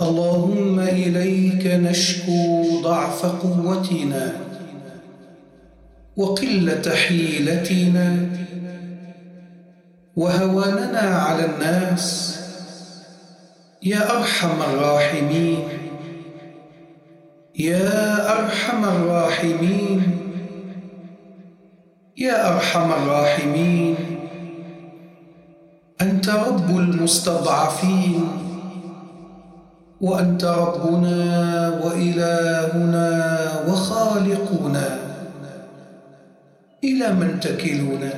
اللهم إليك نشكو ضعف قوتنا وقلة حيلتنا وهواننا على الناس يا أرحم الراحمين يا أرحم الراحمين يا أرحم الراحمين أنت رب المستضعفين وأنت ربنا وإلهنا وخالقنا. إلى من تكلنا؟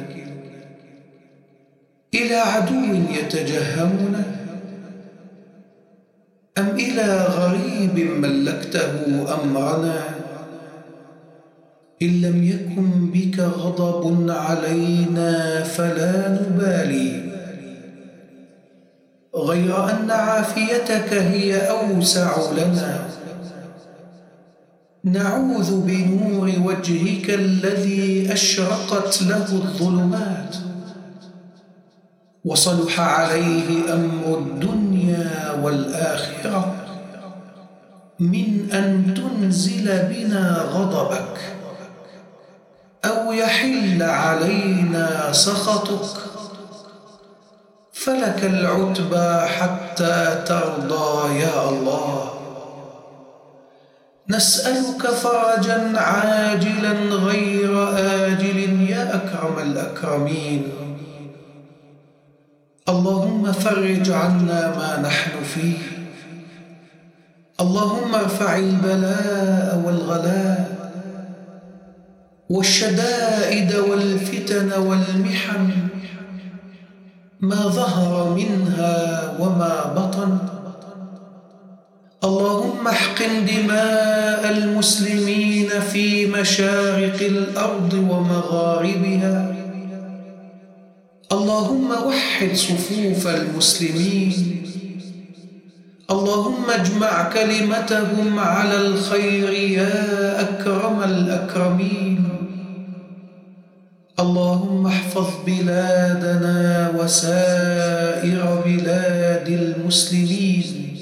إلى عدو يتجهمنا؟ أم إلى غريب ملكته أمرنا؟ إن لم يكن بك غضب علينا فلا نبالي. غير أن عافيتك هي أوسع لنا. نعوذ بنور وجهك الذي أشرقت له الظلمات. وصلح عليه أمر الدنيا والآخرة من أن تنزل بنا غضبك أو يحل علينا سخطك. فلك العتبى حتى ترضى يا الله. نسألك فرجا عاجلا غير آجل يا أكرم الأكرمين. اللهم فرج عنا ما نحن فيه. اللهم ارفع البلاء والغلاء والشدائد والفتن والمحن ما ظهر منها وما بطن. اللهم احقن دماء المسلمين في مشارق الأرض ومغاربها. اللهم وحد صفوف المسلمين. اللهم اجمع كلمتهم على الخير يا أكرم الأكرمين. اللهم احفظ بلادنا وسائر بلاد المسلمين.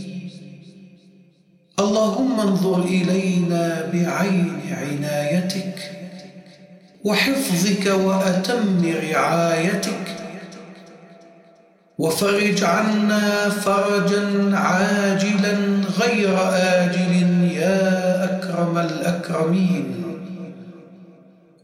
اللهم انظر إلينا بعين عنايتك وحفظك وأتم رعايتك. وفرج عنا فرجا عاجلا غير آجل يا أكرم الأكرمين.